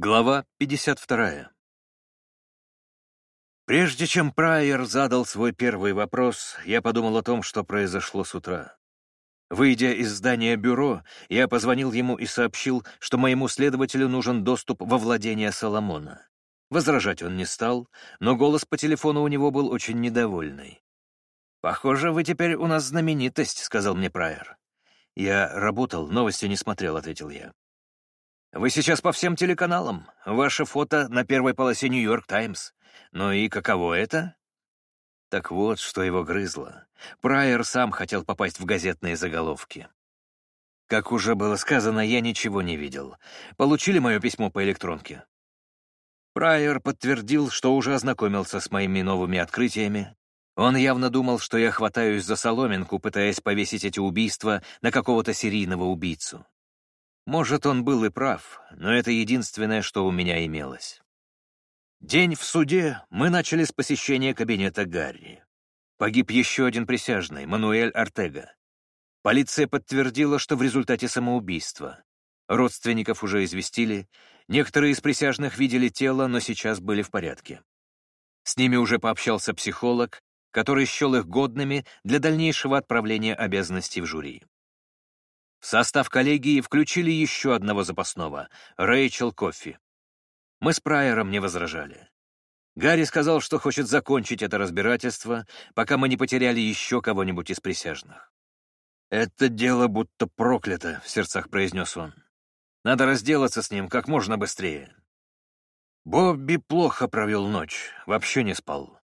Глава 52. Прежде чем Прайер задал свой первый вопрос, я подумал о том, что произошло с утра. Выйдя из здания бюро, я позвонил ему и сообщил, что моему следователю нужен доступ во владение Соломона. Возражать он не стал, но голос по телефону у него был очень недовольный. «Похоже, вы теперь у нас знаменитость», — сказал мне Прайер. «Я работал, новости не смотрел», — ответил я. Вы сейчас по всем телеканалам. Ваше фото на первой полосе «Нью-Йорк Таймс». Ну и каково это? Так вот, что его грызло. Прайер сам хотел попасть в газетные заголовки. Как уже было сказано, я ничего не видел. Получили мое письмо по электронке? Прайер подтвердил, что уже ознакомился с моими новыми открытиями. Он явно думал, что я хватаюсь за соломинку, пытаясь повесить эти убийства на какого-то серийного убийцу. Может, он был и прав, но это единственное, что у меня имелось. День в суде мы начали с посещения кабинета Гарри. Погиб еще один присяжный, Мануэль Артега. Полиция подтвердила, что в результате самоубийства. Родственников уже известили, некоторые из присяжных видели тело, но сейчас были в порядке. С ними уже пообщался психолог, который счел их годными для дальнейшего отправления обязанностей в жюри. В состав коллегии включили еще одного запасного — Рэйчел Коффи. Мы с Прайером не возражали. Гарри сказал, что хочет закончить это разбирательство, пока мы не потеряли еще кого-нибудь из присяжных. «Это дело будто проклято», — в сердцах произнес он. «Надо разделаться с ним как можно быстрее». Бобби плохо провел ночь, вообще не спал.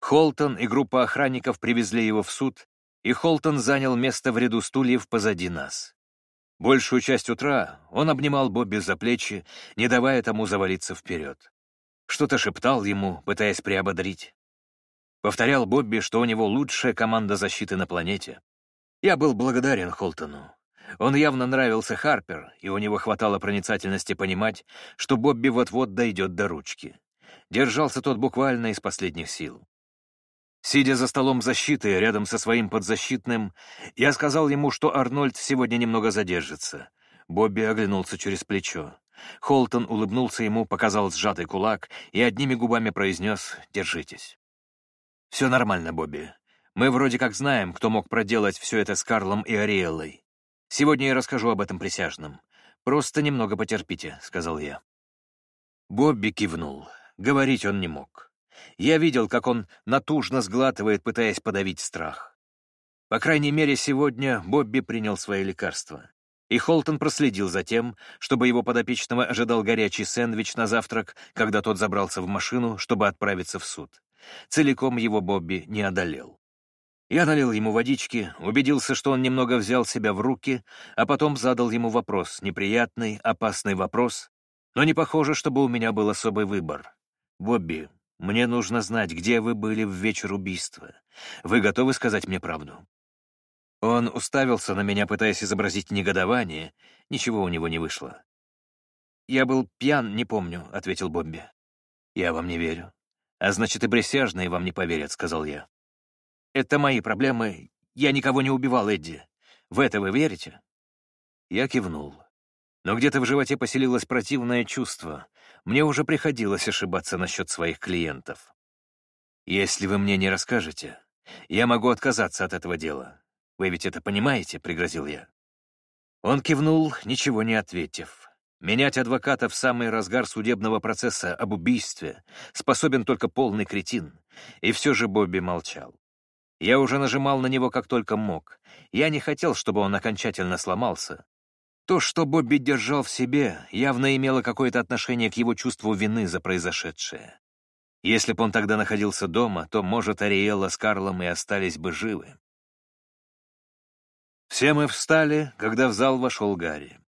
Холтон и группа охранников привезли его в суд, и Холтон занял место в ряду стульев позади нас. Большую часть утра он обнимал Бобби за плечи, не давая тому завалиться вперед. Что-то шептал ему, пытаясь приободрить. Повторял Бобби, что у него лучшая команда защиты на планете. Я был благодарен Холтону. Он явно нравился Харпер, и у него хватало проницательности понимать, что Бобби вот-вот дойдет до ручки. Держался тот буквально из последних сил. Сидя за столом защиты рядом со своим подзащитным, я сказал ему, что Арнольд сегодня немного задержится. Бобби оглянулся через плечо. Холтон улыбнулся ему, показал сжатый кулак и одними губами произнес «Держитесь». «Все нормально, Бобби. Мы вроде как знаем, кто мог проделать все это с Карлом и Ариэллой. Сегодня я расскажу об этом присяжным. Просто немного потерпите», — сказал я. Бобби кивнул. Говорить он не мог. Я видел, как он натужно сглатывает, пытаясь подавить страх. По крайней мере, сегодня Бобби принял свои лекарства. И Холтон проследил за тем, чтобы его подопечного ожидал горячий сэндвич на завтрак, когда тот забрался в машину, чтобы отправиться в суд. Целиком его Бобби не одолел. Я налил ему водички, убедился, что он немного взял себя в руки, а потом задал ему вопрос, неприятный, опасный вопрос, но не похоже, чтобы у меня был особый выбор. «Бобби, мне нужно знать, где вы были в вечер убийства. Вы готовы сказать мне правду?» Он уставился на меня, пытаясь изобразить негодование. Ничего у него не вышло. «Я был пьян, не помню», — ответил Бомби. «Я вам не верю. А значит, и присяжные вам не поверят», — сказал я. «Это мои проблемы. Я никого не убивал, Эдди. В это вы верите?» Я кивнул. Но где-то в животе поселилось противное чувство, мне уже приходилось ошибаться насчет своих клиентов. Если вы мне не расскажете, я могу отказаться от этого дела. Вы ведь это понимаете?» — пригрозил я. Он кивнул, ничего не ответив. Менять адвоката в самый разгар судебного процесса об убийстве способен только полный кретин, и все же Бобби молчал. Я уже нажимал на него как только мог. Я не хотел, чтобы он окончательно сломался, то, что Бобби держал в себе, явно имело какое-то отношение к его чувству вины за произошедшее. Если бы он тогда находился дома, то, может, Ариэлла с Карлом и остались бы живы. Все мы встали, когда в зал вошел Гарри.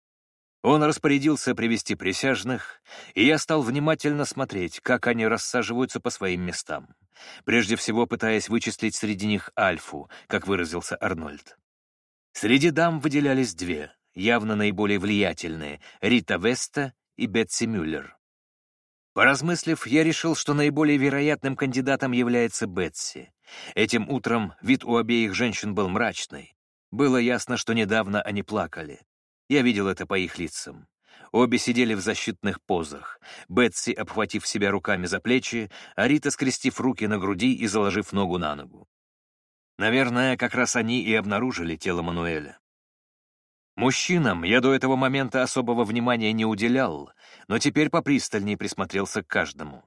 Он распорядился привести присяжных, и я стал внимательно смотреть, как они рассаживаются по своим местам, прежде всего пытаясь вычислить среди них альфу, как выразился Арнольд. Среди дам выделялись две явно наиболее влиятельные — Рита Веста и Бетси Мюллер. Поразмыслив, я решил, что наиболее вероятным кандидатом является Бетси. Этим утром вид у обеих женщин был мрачный. Было ясно, что недавно они плакали. Я видел это по их лицам. Обе сидели в защитных позах. Бетси, обхватив себя руками за плечи, а Рита, скрестив руки на груди и заложив ногу на ногу. Наверное, как раз они и обнаружили тело Мануэля. Мужчинам я до этого момента особого внимания не уделял, но теперь попристальнее присмотрелся к каждому.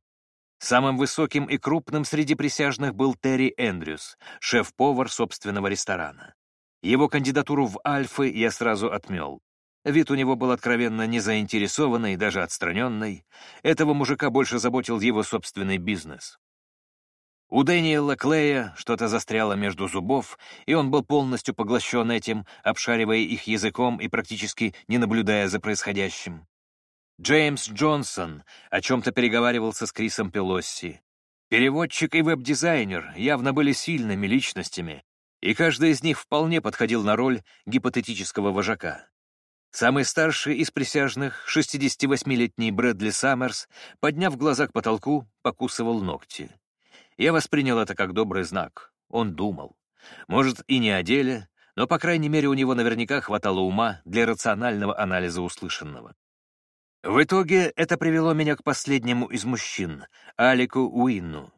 Самым высоким и крупным среди присяжных был Терри Эндрюс, шеф-повар собственного ресторана. Его кандидатуру в Альфы я сразу отмел. Вид у него был откровенно незаинтересованный, даже отстраненный. Этого мужика больше заботил его собственный бизнес. У Дэниела Клея что-то застряло между зубов, и он был полностью поглощен этим, обшаривая их языком и практически не наблюдая за происходящим. Джеймс Джонсон о чем-то переговаривался с Крисом Пелосси. Переводчик и веб-дизайнер явно были сильными личностями, и каждый из них вполне подходил на роль гипотетического вожака. Самый старший из присяжных, 68-летний Брэдли Саммерс, подняв глаза к потолку, покусывал ногти. Я воспринял это как добрый знак. Он думал. Может, и не о деле, но, по крайней мере, у него наверняка хватало ума для рационального анализа услышанного. В итоге это привело меня к последнему из мужчин, Алику Уинну,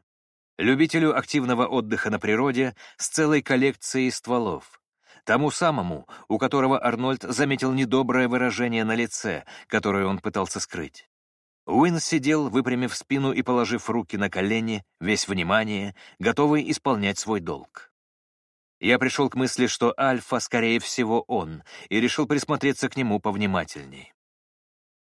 любителю активного отдыха на природе с целой коллекцией стволов. Тому самому, у которого Арнольд заметил недоброе выражение на лице, которое он пытался скрыть. Уин сидел, выпрямив спину и положив руки на колени, весь внимание, готовый исполнять свой долг. Я пришел к мысли, что Альфа, скорее всего, он, и решил присмотреться к нему повнимательней.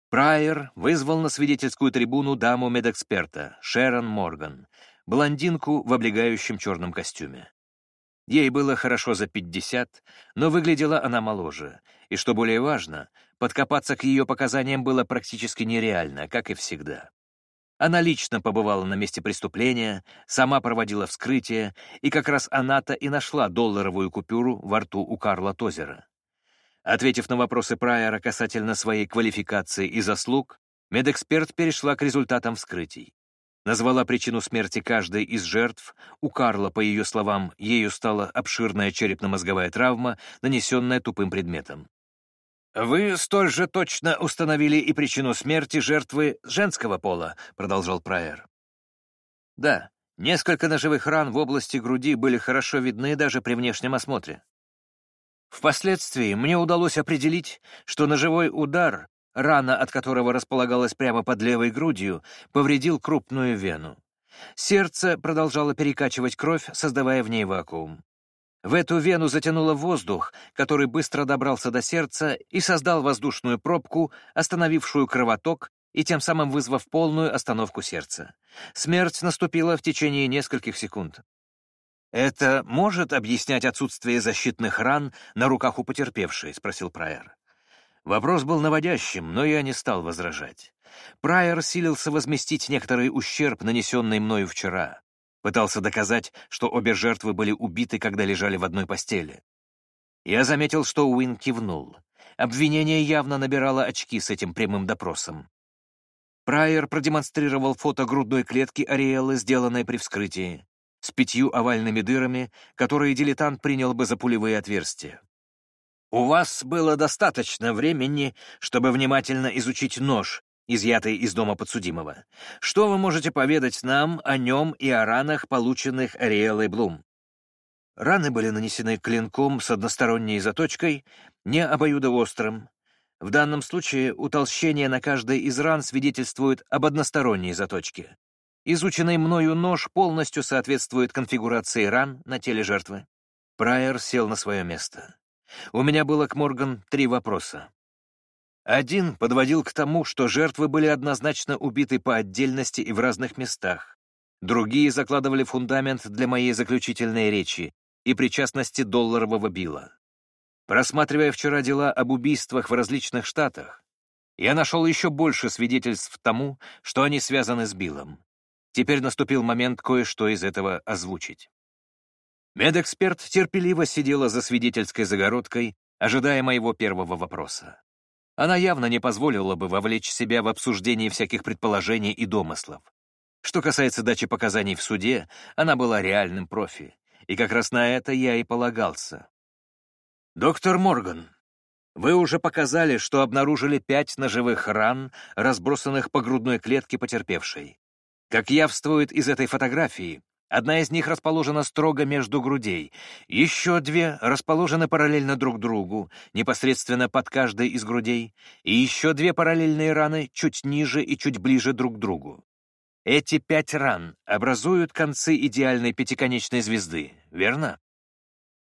Прайер вызвал на свидетельскую трибуну даму медэксперта, Шерон Морган, блондинку в облегающем черном костюме. Ей было хорошо за 50, но выглядела она моложе, и, что более важно, подкопаться к ее показаниям было практически нереально, как и всегда. Она лично побывала на месте преступления, сама проводила вскрытие, и как раз она-то и нашла долларовую купюру во рту у Карла Тозера. Ответив на вопросы Прайера касательно своей квалификации и заслуг, медэксперт перешла к результатам вскрытий назвала причину смерти каждой из жертв. У Карла, по ее словам, ею стала обширная черепно-мозговая травма, нанесенная тупым предметом. «Вы столь же точно установили и причину смерти жертвы женского пола», — продолжал Прайер. «Да, несколько ножевых ран в области груди были хорошо видны даже при внешнем осмотре. Впоследствии мне удалось определить, что ножевой удар рана от которого располагалась прямо под левой грудью, повредил крупную вену. Сердце продолжало перекачивать кровь, создавая в ней вакуум. В эту вену затянуло воздух, который быстро добрался до сердца и создал воздушную пробку, остановившую кровоток и тем самым вызвав полную остановку сердца. Смерть наступила в течение нескольких секунд. «Это может объяснять отсутствие защитных ран на руках у потерпевшей?» — спросил Прайер. Вопрос был наводящим, но я не стал возражать. Прайер силился возместить некоторый ущерб, нанесенный мною вчера. Пытался доказать, что обе жертвы были убиты, когда лежали в одной постели. Я заметил, что Уин кивнул. Обвинение явно набирало очки с этим прямым допросом. Прайер продемонстрировал фото грудной клетки Ариэллы, сделанной при вскрытии, с пятью овальными дырами, которые дилетант принял бы за пулевые отверстия. У вас было достаточно времени, чтобы внимательно изучить нож, изъятый из дома подсудимого. Что вы можете поведать нам о нем и о ранах, полученных Ариэлой Блум? Раны были нанесены клинком с односторонней заточкой, не обоюдоострым. В данном случае утолщение на каждой из ран свидетельствует об односторонней заточке. Изученный мною нож полностью соответствует конфигурации ран на теле жертвы. Прайер сел на свое место. У меня было к Морган три вопроса. Один подводил к тому, что жертвы были однозначно убиты по отдельности и в разных местах. Другие закладывали фундамент для моей заключительной речи и причастности долларового Билла. Просматривая вчера дела об убийствах в различных штатах, я нашел еще больше свидетельств тому, что они связаны с Биллом. Теперь наступил момент кое-что из этого озвучить. Медэксперт терпеливо сидела за свидетельской загородкой, ожидая моего первого вопроса. Она явно не позволила бы вовлечь себя в обсуждение всяких предположений и домыслов. Что касается дачи показаний в суде, она была реальным профи, и как раз на это я и полагался. «Доктор Морган, Вы уже показали, что обнаружили пять ножевых ран, разбросанных по грудной клетке потерпевшей. Как явствует из этой фотографии, одна из них расположена строго между грудей, еще две расположены параллельно друг другу, непосредственно под каждой из грудей, и еще две параллельные раны чуть ниже и чуть ближе друг к другу. Эти пять ран образуют концы идеальной пятиконечной звезды, верно?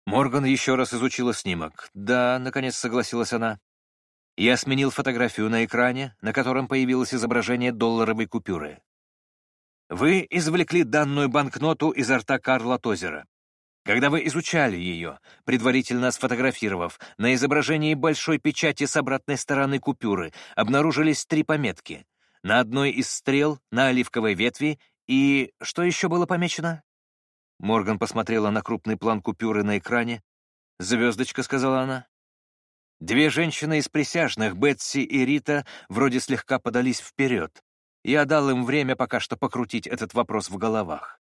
Морган еще раз изучила снимок. «Да», — наконец согласилась она. Я сменил фотографию на экране, на котором появилось изображение долларовой купюры. Вы извлекли данную банкноту изо рта Карла Тозера. Когда вы изучали ее, предварительно сфотографировав, на изображении большой печати с обратной стороны купюры обнаружились три пометки. На одной из стрел, на оливковой ветви и... Что еще было помечено? Морган посмотрела на крупный план купюры на экране. «Звездочка», — сказала она. Две женщины из присяжных, Бетси и Рита, вроде слегка подались вперед. Я дал им время пока что покрутить этот вопрос в головах.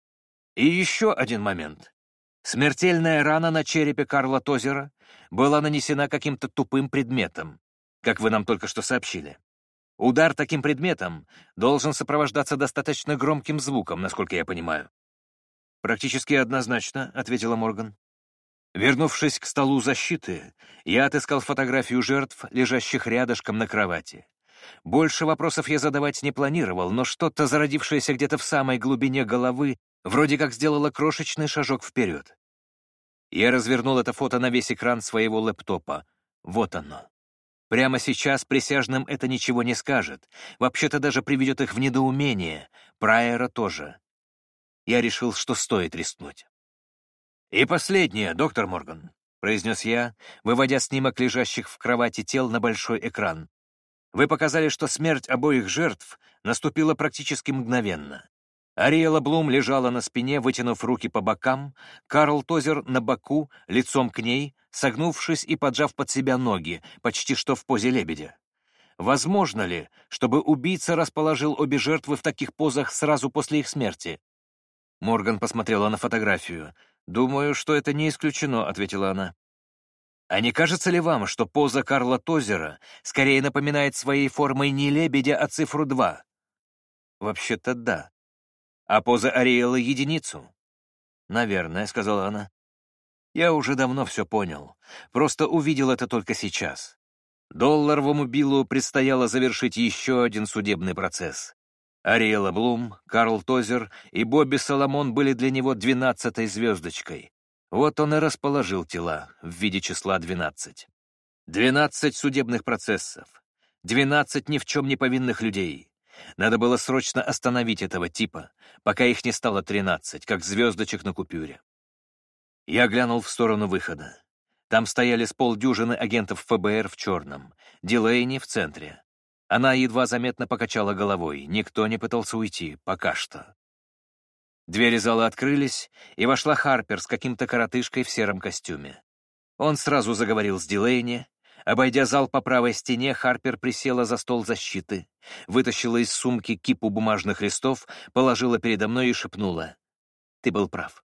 И еще один момент. Смертельная рана на черепе Карла Тозера была нанесена каким-то тупым предметом, как вы нам только что сообщили. Удар таким предметом должен сопровождаться достаточно громким звуком, насколько я понимаю. «Практически однозначно», — ответила Морган. Вернувшись к столу защиты, я отыскал фотографию жертв, лежащих рядышком на кровати. Больше вопросов я задавать не планировал, но что-то, зародившееся где-то в самой глубине головы, вроде как сделало крошечный шажок вперед. Я развернул это фото на весь экран своего лэптопа. Вот оно. Прямо сейчас присяжным это ничего не скажет. Вообще-то даже приведет их в недоумение. Прайера тоже я решил, что стоит рискнуть. «И последнее, доктор Морган», — произнес я, выводя снимок лежащих в кровати тел на большой экран. «Вы показали, что смерть обоих жертв наступила практически мгновенно. Ариэла Блум лежала на спине, вытянув руки по бокам, Карл Тозер на боку, лицом к ней, согнувшись и поджав под себя ноги, почти что в позе лебедя. Возможно ли, чтобы убийца расположил обе жертвы в таких позах сразу после их смерти? Морган посмотрела на фотографию. «Думаю, что это не исключено», — ответила она. «А не кажется ли вам, что поза Карла Тозера скорее напоминает своей формой не лебедя, а цифру 2?» «Вообще-то да. А поза Ариэла — единицу?» «Наверное», — сказала она. «Я уже давно все понял. Просто увидел это только сейчас. Долларовому Биллу предстояло завершить еще один судебный процесс. Ариэла Блум, Карл Тозер и Бобби Соломон были для него двенадцатой звездочкой. Вот он и расположил тела в виде числа двенадцать. Двенадцать судебных процессов. Двенадцать ни в чем не повинных людей. Надо было срочно остановить этого типа, пока их не стало тринадцать, как звездочек на купюре. Я глянул в сторону выхода. Там стояли с полдюжины агентов ФБР в черном, Дилейни в центре, она едва заметно покачала головой. Никто не пытался уйти, пока что. Двери зала открылись, и вошла Харпер с каким-то коротышкой в сером костюме. Он сразу заговорил с Дилейни. Обойдя зал по правой стене, Харпер присела за стол защиты, вытащила из сумки кипу бумажных листов, положила передо мной и шепнула. «Ты был прав.